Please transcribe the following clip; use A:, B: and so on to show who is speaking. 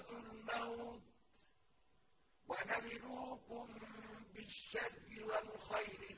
A: سَكْرَةُ الْمَوْتِ وَنَبْلُوكُم بِالشَّرِّ وَالْخَيْرِ.